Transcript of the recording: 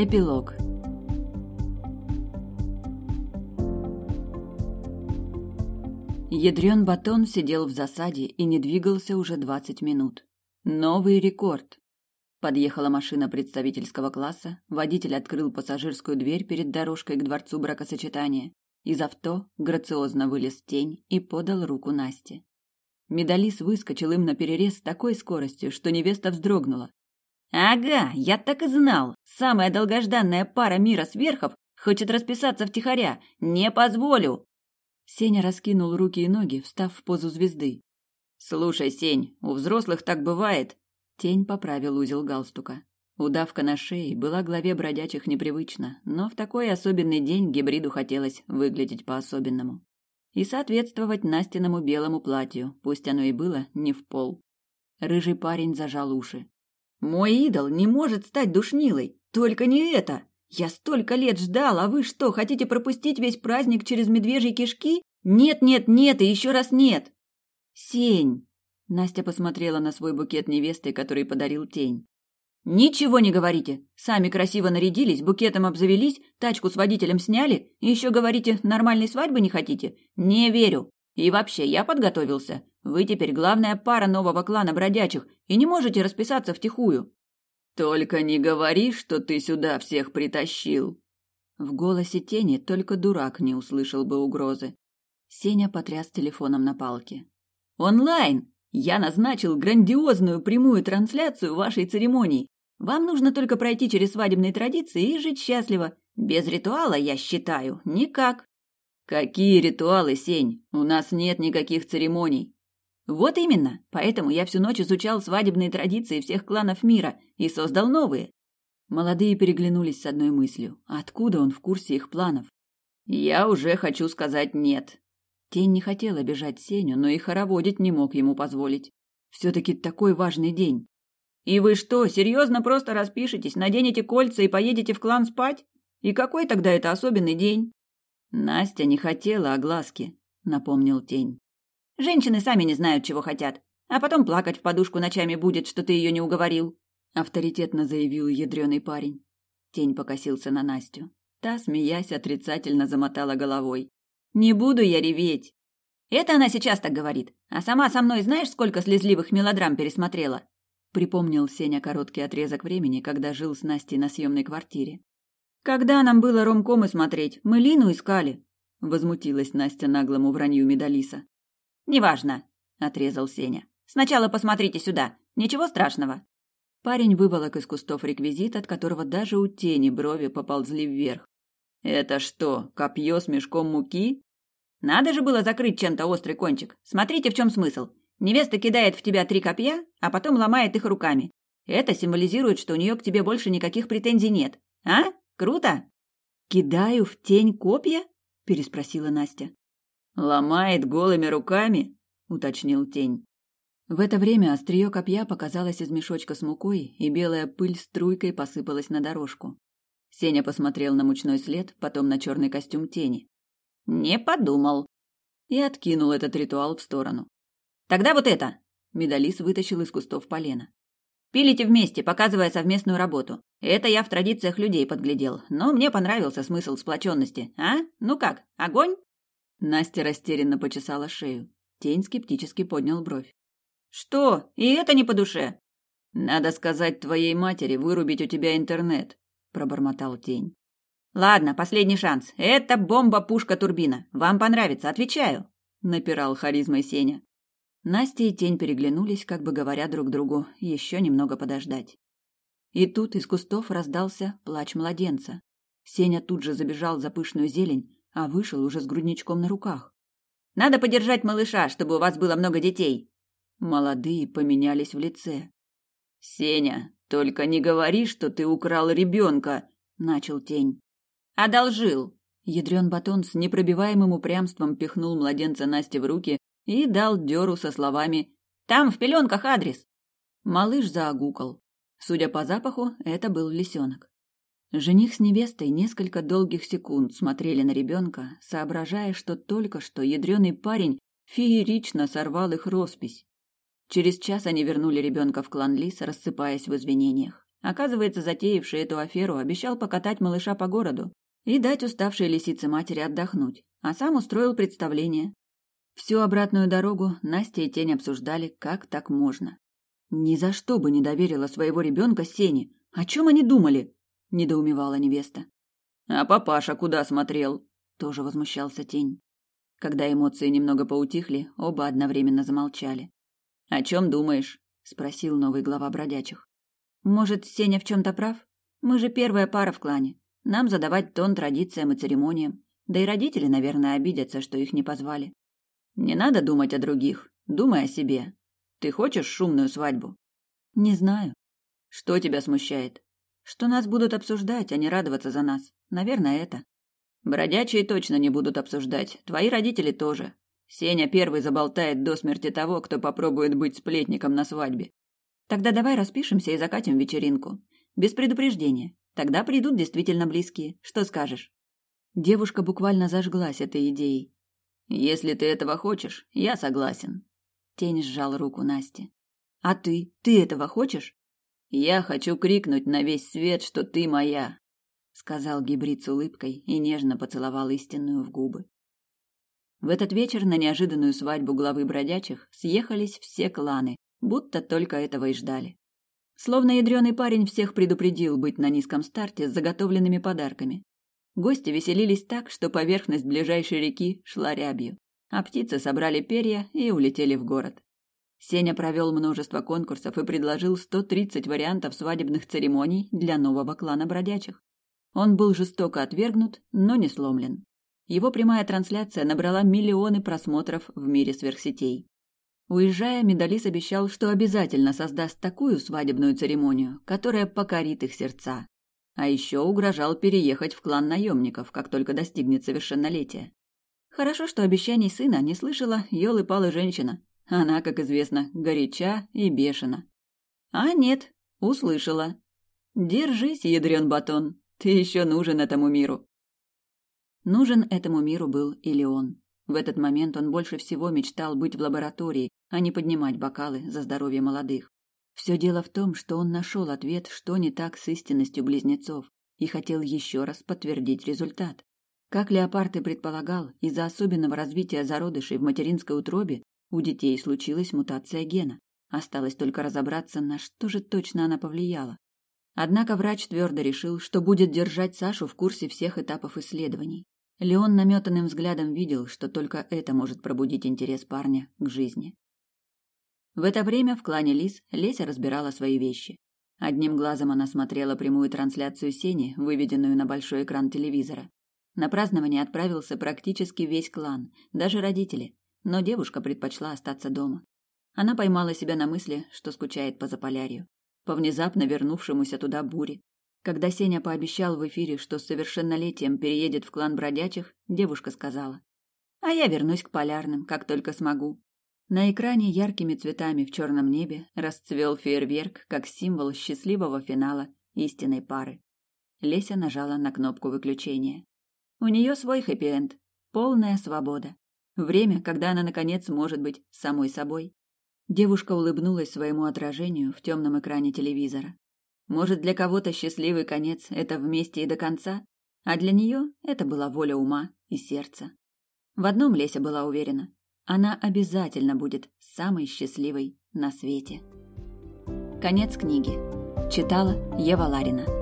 Эпилог Ядрен батон сидел в засаде и не двигался уже двадцать минут. Новый рекорд. Подъехала машина представительского класса, водитель открыл пассажирскую дверь перед дорожкой к дворцу бракосочетания. Из авто грациозно вылез тень и подал руку Насте. Медалис выскочил им на перерез с такой скоростью, что невеста вздрогнула. «Ага, я так и знал. Самая долгожданная пара мира сверхов хочет расписаться втихаря. Не позволю!» Сеня раскинул руки и ноги, встав в позу звезды. «Слушай, Сень, у взрослых так бывает». Тень поправил узел галстука. Удавка на шее была главе бродячих непривычна, но в такой особенный день гибриду хотелось выглядеть по-особенному. И соответствовать Настиному белому платью, пусть оно и было не в пол. Рыжий парень зажал уши. «Мой идол не может стать душнилой! Только не это! Я столько лет ждал, а вы что, хотите пропустить весь праздник через медвежьи кишки? Нет, нет, нет и еще раз нет!» «Сень!» Настя посмотрела на свой букет невесты, который подарил тень. «Ничего не говорите. Сами красиво нарядились, букетом обзавелись, тачку с водителем сняли, и еще говорите, нормальной свадьбы не хотите? Не верю. И вообще, я подготовился. Вы теперь главная пара нового клана бродячих и не можете расписаться втихую». «Только не говори, что ты сюда всех притащил». В голосе тени только дурак не услышал бы угрозы. Сеня потряс телефоном на палке. «Онлайн! Я назначил грандиозную прямую трансляцию вашей церемонии. Вам нужно только пройти через свадебные традиции и жить счастливо. Без ритуала, я считаю, никак». «Какие ритуалы, Сень? У нас нет никаких церемоний». «Вот именно. Поэтому я всю ночь изучал свадебные традиции всех кланов мира и создал новые». Молодые переглянулись с одной мыслью. Откуда он в курсе их планов? «Я уже хочу сказать нет», Тень не хотел обижать Сеню, но и хороводить не мог ему позволить. Все-таки такой важный день. «И вы что, серьезно просто распишетесь, наденете кольца и поедете в клан спать? И какой тогда это особенный день?» «Настя не хотела огласки», — напомнил Тень. «Женщины сами не знают, чего хотят. А потом плакать в подушку ночами будет, что ты ее не уговорил», — авторитетно заявил ядреный парень. Тень покосился на Настю. Та, смеясь, отрицательно замотала головой. Не буду я реветь. Это она сейчас так говорит. А сама со мной знаешь, сколько слезливых мелодрам пересмотрела? Припомнил Сеня короткий отрезок времени, когда жил с Настей на съемной квартире. Когда нам было ромкомы смотреть, мы Лину искали. Возмутилась Настя наглому вранью Медалиса. Неважно, отрезал Сеня. Сначала посмотрите сюда. Ничего страшного. Парень выволок из кустов реквизит, от которого даже у тени брови поползли вверх. Это что, копье с мешком муки? Надо же было закрыть чем-то острый кончик. Смотрите, в чем смысл. Невеста кидает в тебя три копья, а потом ломает их руками. Это символизирует, что у нее к тебе больше никаких претензий нет. А? Круто? Кидаю в тень копья? переспросила Настя. Ломает голыми руками? уточнил тень. В это время острие копья показалось из мешочка с мукой, и белая пыль струйкой посыпалась на дорожку. Сеня посмотрел на мучной след, потом на черный костюм тени. «Не подумал». И откинул этот ритуал в сторону. «Тогда вот это!» Медалис вытащил из кустов полено. «Пилите вместе, показывая совместную работу. Это я в традициях людей подглядел, но мне понравился смысл сплоченности. А? Ну как, огонь?» Настя растерянно почесала шею. Тень скептически поднял бровь. «Что? И это не по душе?» «Надо сказать твоей матери вырубить у тебя интернет пробормотал тень. Ладно, последний шанс. Это бомба-пушка-турбина. Вам понравится, отвечаю, напирал харизмой Сеня. Настя и тень переглянулись, как бы говоря друг другу, еще немного подождать. И тут из кустов раздался плач младенца. Сеня тут же забежал за пышную зелень, а вышел уже с грудничком на руках. Надо подержать малыша, чтобы у вас было много детей. Молодые поменялись в лице. Сеня, только не говори, что ты украл ребенка, начал тень. Одолжил. Ядрен батон с непробиваемым упрямством пихнул младенца Насте в руки и дал дёру со словами «Там в пеленках адрес». Малыш заагукал. Судя по запаху, это был лисенок. Жених с невестой несколько долгих секунд смотрели на ребенка, соображая, что только что ядреный парень феерично сорвал их роспись. Через час они вернули ребенка в клан Лис, рассыпаясь в извинениях. Оказывается, затеявший эту аферу обещал покатать малыша по городу и дать уставшей лисице матери отдохнуть, а сам устроил представление. Всю обратную дорогу Настя и Тень обсуждали, как так можно. Ни за что бы не доверила своего ребенка Сене. О чем они думали? недоумевала невеста. А папаша куда смотрел? тоже возмущался Тень. Когда эмоции немного поутихли, оба одновременно замолчали. О чем думаешь? спросил новый глава бродячих. Может, Сеня в чем-то прав? Мы же первая пара в клане. Нам задавать тон традициям и церемониям. Да и родители, наверное, обидятся, что их не позвали. Не надо думать о других, думай о себе. Ты хочешь шумную свадьбу? Не знаю. Что тебя смущает? Что нас будут обсуждать, а не радоваться за нас. Наверное, это. Бродячие точно не будут обсуждать. Твои родители тоже. Сеня первый заболтает до смерти того, кто попробует быть сплетником на свадьбе. Тогда давай распишемся и закатим вечеринку. Без предупреждения. Тогда придут действительно близкие. Что скажешь? Девушка буквально зажглась этой идеей. Если ты этого хочешь, я согласен. Тень сжал руку Насти. А ты? Ты этого хочешь? Я хочу крикнуть на весь свет, что ты моя, сказал гибрид с улыбкой и нежно поцеловал истинную в губы. В этот вечер на неожиданную свадьбу главы бродячих съехались все кланы, будто только этого и ждали. Словно ядреный парень всех предупредил быть на низком старте с заготовленными подарками. Гости веселились так, что поверхность ближайшей реки шла рябью, а птицы собрали перья и улетели в город. Сеня провел множество конкурсов и предложил 130 вариантов свадебных церемоний для нового клана бродячих. Он был жестоко отвергнут, но не сломлен. Его прямая трансляция набрала миллионы просмотров в мире сверхсетей. Уезжая, Медалис обещал, что обязательно создаст такую свадебную церемонию, которая покорит их сердца. А еще угрожал переехать в клан наемников, как только достигнет совершеннолетия. Хорошо, что обещаний сына не слышала елы-палы женщина. Она, как известно, горяча и бешена. А нет, услышала. Держись, ядрен батон, ты еще нужен этому миру. Нужен этому миру был и Леон. В этот момент он больше всего мечтал быть в лаборатории, а не поднимать бокалы за здоровье молодых. Все дело в том, что он нашел ответ, что не так с истинностью близнецов, и хотел еще раз подтвердить результат. Как Леопард и предполагал, из-за особенного развития зародышей в материнской утробе у детей случилась мутация гена. Осталось только разобраться, на что же точно она повлияла. Однако врач твердо решил, что будет держать Сашу в курсе всех этапов исследований. Леон наметанным взглядом видел, что только это может пробудить интерес парня к жизни. В это время в клане Лис Леся разбирала свои вещи. Одним глазом она смотрела прямую трансляцию Сени, выведенную на большой экран телевизора. На празднование отправился практически весь клан, даже родители, но девушка предпочла остаться дома. Она поймала себя на мысли, что скучает по Заполярью, по внезапно вернувшемуся туда буре. Когда Сеня пообещал в эфире, что с совершеннолетием переедет в клан бродячих, девушка сказала: "А я вернусь к полярным, как только смогу". На экране яркими цветами в черном небе расцвел фейерверк как символ счастливого финала истинной пары. Леся нажала на кнопку выключения. У нее свой хэппи-энд, полная свобода. Время, когда она наконец может быть самой собой. Девушка улыбнулась своему отражению в темном экране телевизора. Может, для кого-то счастливый конец это вместе и до конца, а для нее это была воля ума и сердца. В одном Леся была уверена: она обязательно будет самой счастливой на свете. Конец книги. Читала Ева Ларина.